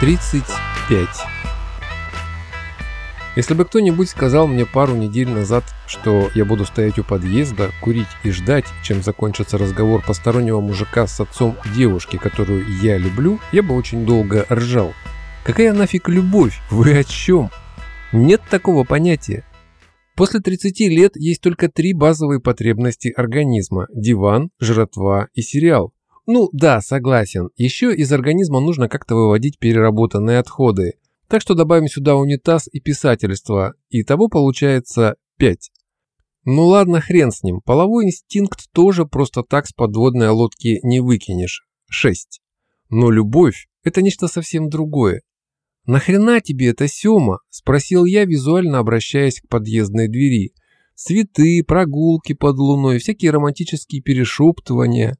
35. Если бы кто-нибудь сказал мне пару недель назад, что я буду стоять у подъезда, курить и ждать, чем закончится разговор постороннего мужика с отцом девушки, которую я люблю, я бы очень долго ржал. Какая нафиг любовь? Вы о чем? Нет такого понятия. После 30 лет есть только три базовые потребности организма – диван, жратва и сериал. Ну да, согласен. Еще из организма нужно как-то выводить переработанные отходы. Так что добавим сюда унитаз и писательство. И того получается 5. Ну ладно, хрен с ним. Половой инстинкт тоже просто так с подводной лодки не выкинешь. 6. Но любовь – это нечто совсем другое. «Нахрена тебе это, Сёма?» – спросил я, визуально обращаясь к подъездной двери. Цветы, прогулки под луной, всякие романтические перешептывания.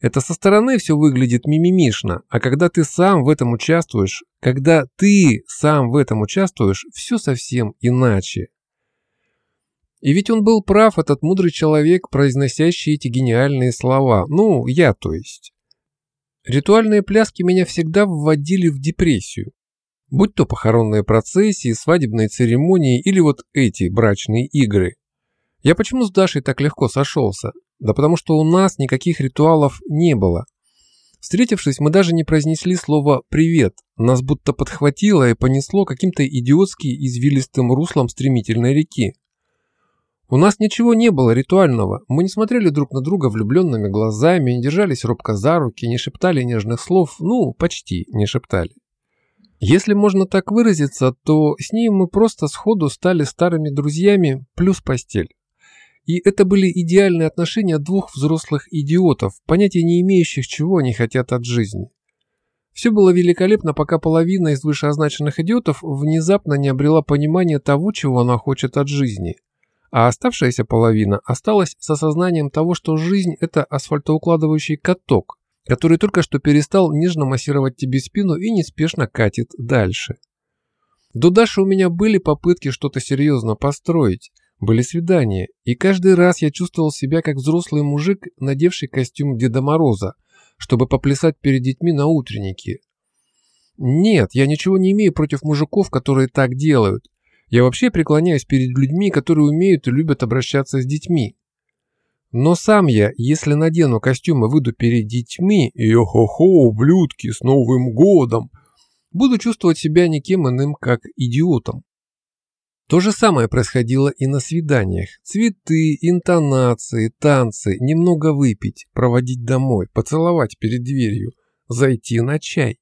Это со стороны все выглядит мимимишно, а когда ты сам в этом участвуешь, когда ты сам в этом участвуешь, все совсем иначе. И ведь он был прав, этот мудрый человек, произносящий эти гениальные слова. Ну, я то есть. Ритуальные пляски меня всегда вводили в депрессию. Будь то похоронные процессии, свадебные церемонии или вот эти брачные игры. Я почему с Дашей так легко сошелся? Да потому что у нас никаких ритуалов не было. Встретившись, мы даже не произнесли слово «привет». Нас будто подхватило и понесло каким-то идиотски извилистым руслом стремительной реки. У нас ничего не было ритуального. Мы не смотрели друг на друга влюбленными глазами, не держались робко за руки, не шептали нежных слов, ну, почти не шептали. Если можно так выразиться, то с ней мы просто сходу стали старыми друзьями плюс постель. И это были идеальные отношения двух взрослых идиотов, понятия не имеющих, чего они хотят от жизни. Все было великолепно, пока половина из вышеозначенных идиотов внезапно не обрела понимания того, чего она хочет от жизни. А оставшаяся половина осталась с осознанием того, что жизнь – это асфальтоукладывающий каток, который только что перестал нежно массировать тебе спину и неспешно катит дальше. До Даши у меня были попытки что-то серьезно построить, были свидания, и каждый раз я чувствовал себя как взрослый мужик, надевший костюм Деда Мороза, чтобы поплясать перед детьми на утреннике. Нет, я ничего не имею против мужиков, которые так делают. Я вообще преклоняюсь перед людьми, которые умеют и любят обращаться с детьми. Но сам я, если надену костюм и выйду перед детьми, и хо-хо, блюдки, с Новым годом, буду чувствовать себя никем иным, как идиотом. То же самое происходило и на свиданиях. Цветы, интонации, танцы, немного выпить, проводить домой, поцеловать перед дверью, зайти на чай.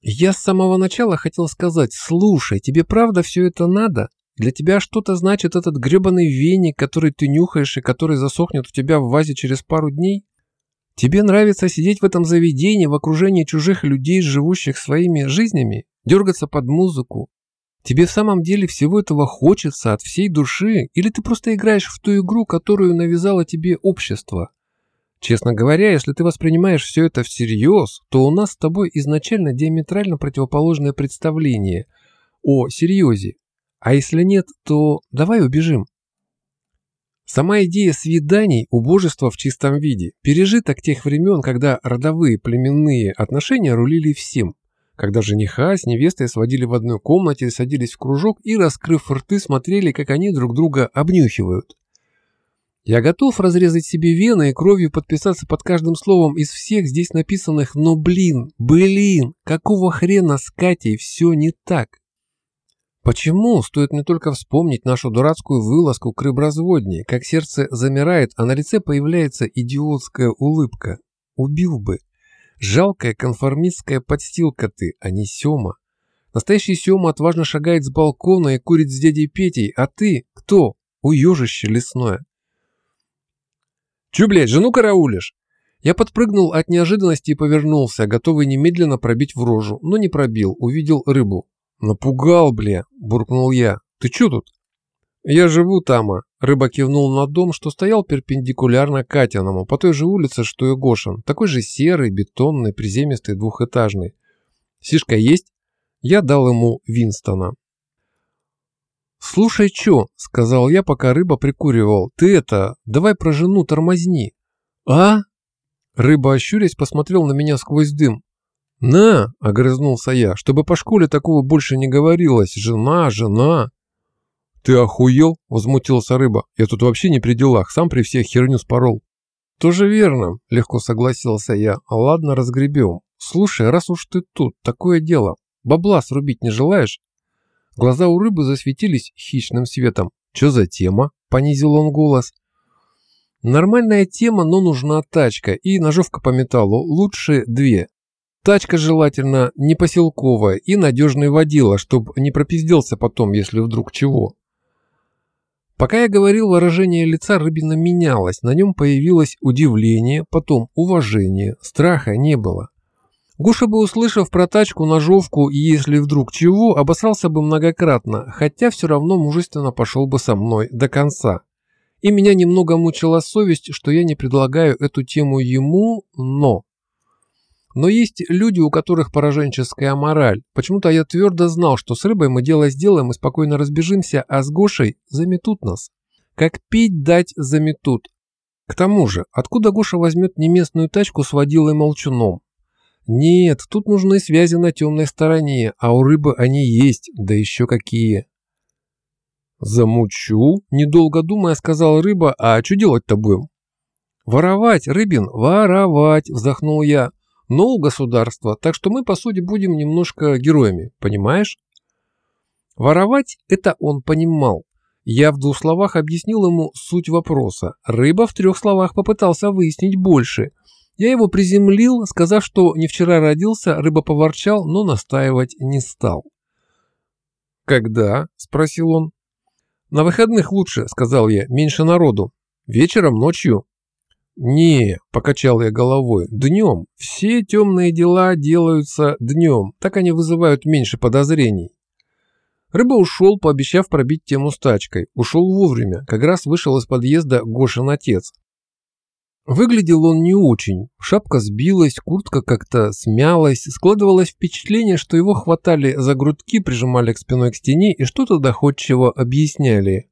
Я с самого начала хотел сказать, слушай, тебе правда все это надо? Для тебя что-то значит этот гребаный веник, который ты нюхаешь и который засохнет у тебя в вазе через пару дней? Тебе нравится сидеть в этом заведении в окружении чужих людей, живущих своими жизнями, дергаться под музыку, Тебе в самом деле всего этого хочется от всей души, или ты просто играешь в ту игру, которую навязало тебе общество? Честно говоря, если ты воспринимаешь все это всерьез, то у нас с тобой изначально диаметрально противоположное представление о серьезе. А если нет, то давай убежим. Сама идея свиданий – убожество в чистом виде, пережиток тех времен, когда родовые племенные отношения рулили всем когда жениха с невестой сводили в одной комнате, садились в кружок и, раскрыв рты, смотрели, как они друг друга обнюхивают. Я готов разрезать себе вены и кровью подписаться под каждым словом из всех здесь написанных, но блин, блин, какого хрена с Катей все не так? Почему, стоит мне только вспомнить нашу дурацкую вылазку к рыбразводне, как сердце замирает, а на лице появляется идиотская улыбка? Убил бы. Жалкая конформистская подстилка ты, а не Сёма. Настоящий Сёма отважно шагает с балкона и курит с дядей Петей, а ты кто? Уёжище лесное. Чё, блядь, жену караулишь? Я подпрыгнул от неожиданности и повернулся, готовый немедленно пробить в рожу, но не пробил, увидел рыбу. «Напугал, бля!» – буркнул я. «Ты чё тут?» «Я живу там, Рыба кивнул на дом, что стоял перпендикулярно Катяному, по той же улице, что и Гошин, такой же серый, бетонный, приземистый, двухэтажный. «Сишка есть?» Я дал ему Винстона. «Слушай, чё?» — сказал я, пока рыба прикуривал. «Ты это, давай про жену тормозни». «А?» Рыба, ощурясь, посмотрел на меня сквозь дым. «На!» – огрызнулся я, чтобы по школе такого больше не говорилось. «Жена, жена!» «Ты охуел?» – возмутился рыба. «Я тут вообще не при делах, сам при всех херню спорол». «Тоже верно», – легко согласился я. «Ладно, разгребем. Слушай, раз уж ты тут, такое дело. Бабла срубить не желаешь?» Глаза у рыбы засветились хищным светом. «Чё за тема?» – понизил он голос. «Нормальная тема, но нужна тачка и ножовка по металлу. Лучше две. Тачка желательно не поселковая и надежный водила, чтобы не пропизделся потом, если вдруг чего. Пока я говорил, выражение лица Рыбина менялось, на нем появилось удивление, потом уважение, страха не было. Гуша бы, услышав про тачку, ножовку и если вдруг чего, обосрался бы многократно, хотя все равно мужественно пошел бы со мной до конца. И меня немного мучила совесть, что я не предлагаю эту тему ему, но... Но есть люди, у которых пораженческая мораль. Почему-то я твердо знал, что с рыбой мы дело сделаем и спокойно разбежимся, а с Гошей заметут нас. Как пить дать заметут. К тому же, откуда Гоша возьмет неместную тачку с водилой молчуном? Нет, тут нужны связи на темной стороне, а у рыбы они есть, да еще какие. «Замучу?» – недолго думая, сказал рыба, «а что делать-то будем?» «Воровать, Рыбин, воровать!» – вздохнул я но у государства, так что мы, по сути, будем немножко героями, понимаешь? Воровать – это он понимал. Я в двух словах объяснил ему суть вопроса. Рыба в трех словах попытался выяснить больше. Я его приземлил, сказав, что не вчера родился, рыба поворчал, но настаивать не стал. «Когда?» – спросил он. «На выходных лучше», – сказал я, – «меньше народу. Вечером, ночью». «Не», – покачал я головой, – «днем. Все темные дела делаются днем. Так они вызывают меньше подозрений». Рыба ушел, пообещав пробить тему с тачкой. Ушел вовремя, как раз вышел из подъезда Гошин отец. Выглядел он не очень. Шапка сбилась, куртка как-то смялась. Складывалось впечатление, что его хватали за грудки, прижимали к спиной к стене и что-то доходчиво объясняли.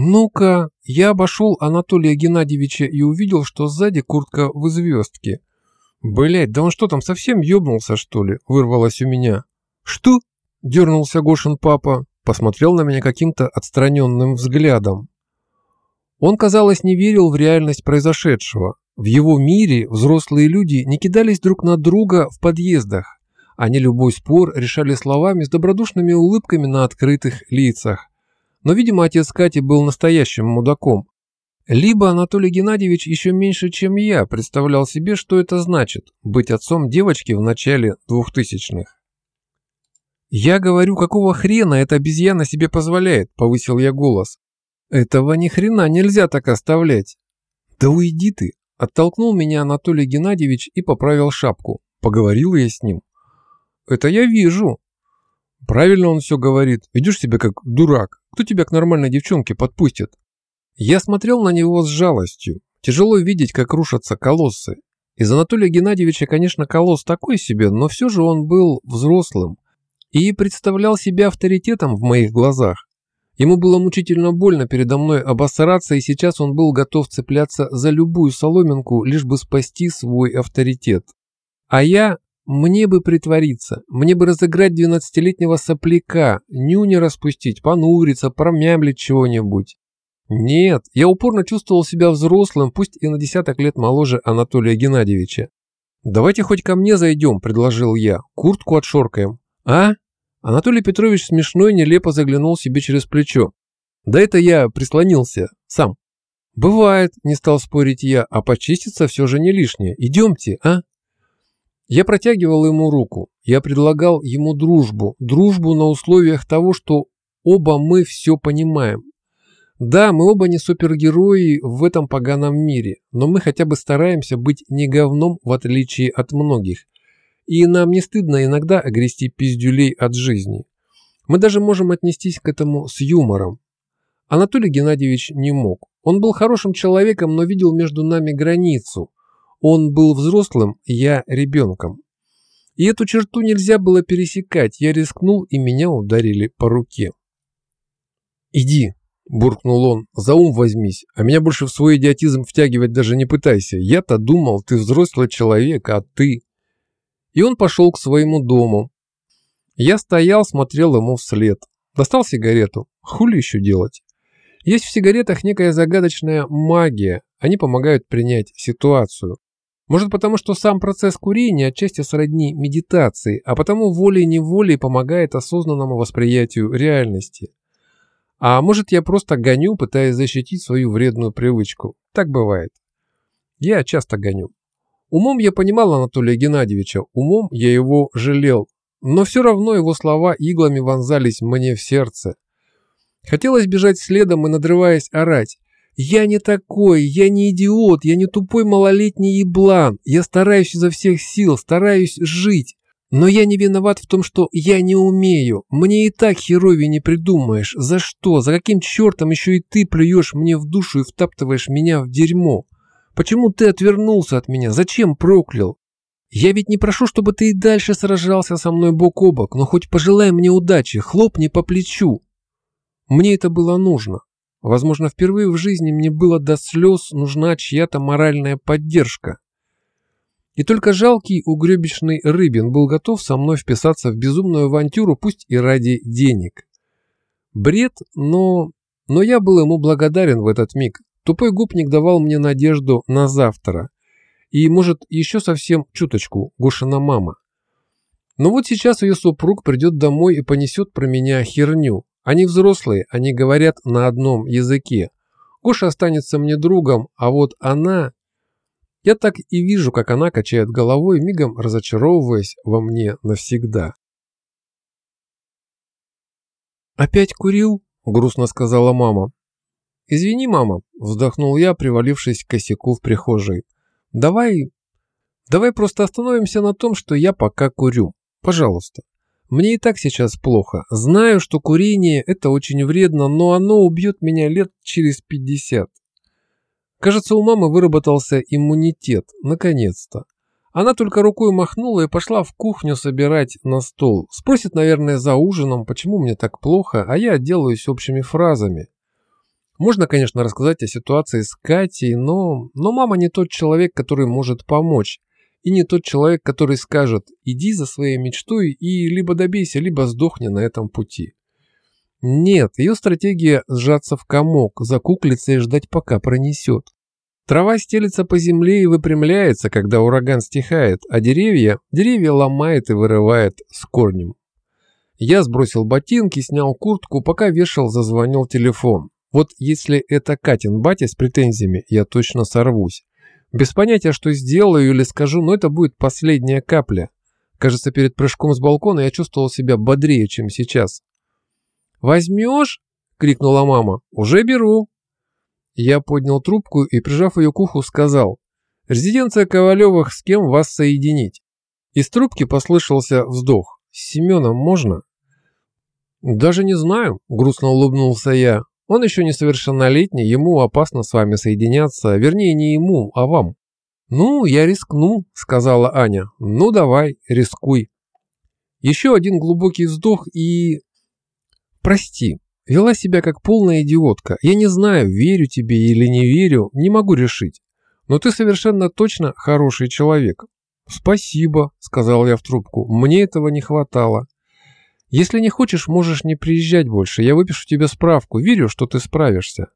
«Ну-ка!» Я обошел Анатолия Геннадьевича и увидел, что сзади куртка в звездке. Блять, да он что там, совсем ёбнулся, что ли?» – вырвалось у меня. «Что?» – дернулся Гошин папа, посмотрел на меня каким-то отстраненным взглядом. Он, казалось, не верил в реальность произошедшего. В его мире взрослые люди не кидались друг на друга в подъездах. Они любой спор решали словами с добродушными улыбками на открытых лицах. Но, видимо, отец Кати был настоящим мудаком. Либо Анатолий Геннадьевич еще меньше, чем я, представлял себе, что это значит – быть отцом девочки в начале двухтысячных. «Я говорю, какого хрена эта обезьяна себе позволяет?» – повысил я голос. «Этого ни хрена нельзя так оставлять». «Да уйди ты!» – оттолкнул меня Анатолий Геннадьевич и поправил шапку. Поговорил я с ним. «Это я вижу», Правильно он все говорит. Ведешь себя как дурак. Кто тебя к нормальной девчонке подпустит? Я смотрел на него с жалостью. Тяжело видеть, как рушатся колоссы. Из Анатолия Геннадьевича, конечно, колосс такой себе, но все же он был взрослым и представлял себя авторитетом в моих глазах. Ему было мучительно больно передо мной обосраться, и сейчас он был готов цепляться за любую соломинку, лишь бы спасти свой авторитет. А я мне бы притвориться, мне бы разыграть двенадцатилетнего сопляка, нюни распустить, понуриться, промямлить чего-нибудь. Нет, я упорно чувствовал себя взрослым, пусть и на десяток лет моложе Анатолия Геннадьевича. «Давайте хоть ко мне зайдем», – предложил я, – «куртку отшоркаем». «А?» Анатолий Петрович смешной нелепо заглянул себе через плечо. «Да это я прислонился, сам». «Бывает», – не стал спорить я, – «а почиститься все же не лишнее. Идемте, а?» Я протягивал ему руку, я предлагал ему дружбу, дружбу на условиях того, что оба мы все понимаем. Да, мы оба не супергерои в этом поганом мире, но мы хотя бы стараемся быть не говном, в отличие от многих. И нам не стыдно иногда огрести пиздюлей от жизни. Мы даже можем отнестись к этому с юмором. Анатолий Геннадьевич не мог. Он был хорошим человеком, но видел между нами границу, он был взрослым, я ребенком. И эту черту нельзя было пересекать. Я рискнул, и меня ударили по руке. «Иди», – буркнул он, – «за ум возьмись, а меня больше в свой идиотизм втягивать даже не пытайся. Я-то думал, ты взрослый человек, а ты...» И он пошел к своему дому. Я стоял, смотрел ему вслед. Достал сигарету. Хули еще делать? Есть в сигаретах некая загадочная магия. Они помогают принять ситуацию. Может потому, что сам процесс курения отчасти сродни медитации, а потому волей-неволей помогает осознанному восприятию реальности. А может я просто гоню, пытаясь защитить свою вредную привычку. Так бывает. Я часто гоню. Умом я понимал Анатолия Геннадьевича, умом я его жалел, но все равно его слова иглами вонзались мне в сердце. Хотелось бежать следом и, надрываясь, орать. «Я не такой, я не идиот, я не тупой малолетний еблан. Я стараюсь изо всех сил, стараюсь жить. Но я не виноват в том, что я не умею. Мне и так херовее не придумаешь. За что? За каким чертом еще и ты плюешь мне в душу и втаптываешь меня в дерьмо? Почему ты отвернулся от меня? Зачем проклял? Я ведь не прошу, чтобы ты и дальше сражался со мной бок о бок, но хоть пожелай мне удачи, хлопни по плечу. Мне это было нужно. Возможно, впервые в жизни мне было до слез нужна чья-то моральная поддержка. И только жалкий угребечный Рыбин был готов со мной вписаться в безумную авантюру, пусть и ради денег. Бред, но... Но я был ему благодарен в этот миг. Тупой губник давал мне надежду на завтра. И, может, еще совсем чуточку, Гошина мама. Но вот сейчас ее супруг придет домой и понесет про меня херню. Они взрослые, они говорят на одном языке. Гоша останется мне другом, а вот она... Я так и вижу, как она качает головой, мигом разочаровываясь во мне навсегда. «Опять курил?» – грустно сказала мама. «Извини, мама», – вздохнул я, привалившись к косяку в прихожей. «Давай... давай просто остановимся на том, что я пока курю. Пожалуйста». Мне и так сейчас плохо. Знаю, что курение – это очень вредно, но оно убьет меня лет через 50. Кажется, у мамы выработался иммунитет. Наконец-то. Она только рукой махнула и пошла в кухню собирать на стол. Спросит, наверное, за ужином, почему мне так плохо, а я отделаюсь общими фразами. Можно, конечно, рассказать о ситуации с Катей, но, но мама не тот человек, который может помочь и не тот человек, который скажет «иди за своей мечтой и либо добейся, либо сдохни на этом пути». Нет, ее стратегия сжаться в комок, закуклиться и ждать пока пронесет. Трава стелится по земле и выпрямляется, когда ураган стихает, а деревья, деревья ломает и вырывает с корнем. Я сбросил ботинки, снял куртку, пока вешал, зазвонил телефон. Вот если это Катин батя с претензиями, я точно сорвусь. Без понятия, что сделаю или скажу, но это будет последняя капля. Кажется, перед прыжком с балкона я чувствовал себя бодрее, чем сейчас. «Возьмешь?» — крикнула мама. «Уже беру». Я поднял трубку и, прижав ее к уху, сказал. «Резиденция Ковалевых, с кем вас соединить?» Из трубки послышался вздох. «С Семеном можно?» «Даже не знаю», — грустно улыбнулся я. Он еще несовершеннолетний, ему опасно с вами соединяться, вернее не ему, а вам. Ну, я рискну, сказала Аня. Ну давай, рискуй. Еще один глубокий вздох и... Прости, вела себя как полная идиотка. Я не знаю, верю тебе или не верю, не могу решить. Но ты совершенно точно хороший человек. Спасибо, сказал я в трубку. Мне этого не хватало. Если не хочешь, можешь не приезжать больше. Я выпишу тебе справку. Верю, что ты справишься.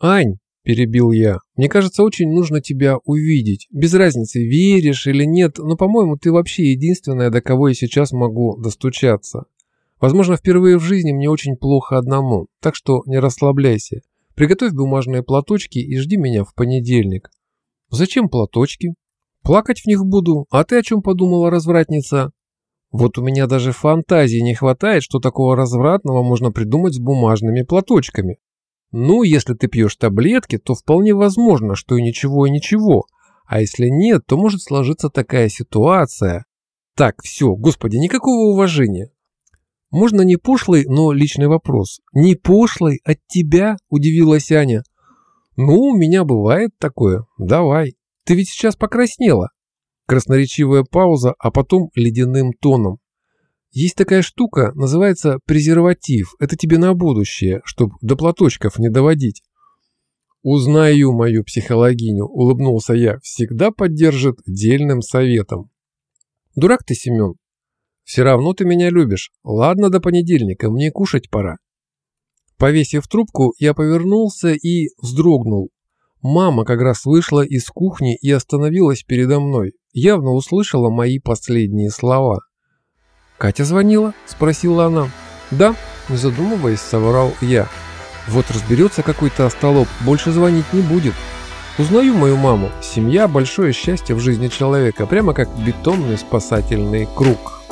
Ань, перебил я, мне кажется, очень нужно тебя увидеть. Без разницы, веришь или нет, но, по-моему, ты вообще единственная, до кого я сейчас могу достучаться. Возможно, впервые в жизни мне очень плохо одному, так что не расслабляйся. Приготовь бумажные платочки и жди меня в понедельник. Зачем платочки? Плакать в них буду. А ты о чем подумала, развратница? Вот у меня даже фантазии не хватает, что такого развратного можно придумать с бумажными платочками. Ну, если ты пьешь таблетки, то вполне возможно, что и ничего, и ничего. А если нет, то может сложиться такая ситуация. Так, все, господи, никакого уважения. Можно не пошлый, но личный вопрос. Не пошлый от тебя, удивилась Аня. Ну, у меня бывает такое. Давай. Ты ведь сейчас покраснела. Красноречивая пауза, а потом ледяным тоном. Есть такая штука, называется презерватив. Это тебе на будущее, чтобы до платочков не доводить. Узнаю мою психологиню, улыбнулся я, всегда поддержит дельным советом. Дурак ты, Семен. Все равно ты меня любишь. Ладно, до понедельника, мне кушать пора. Повесив трубку, я повернулся и вздрогнул. Мама как раз вышла из кухни и остановилась передо мной. Явно услышала мои последние слова. «Катя звонила?» – спросила она. «Да», – не задумываясь, соврал я. «Вот разберется какой-то остолоп, больше звонить не будет». Узнаю мою маму. Семья – большое счастье в жизни человека, прямо как бетонный спасательный круг.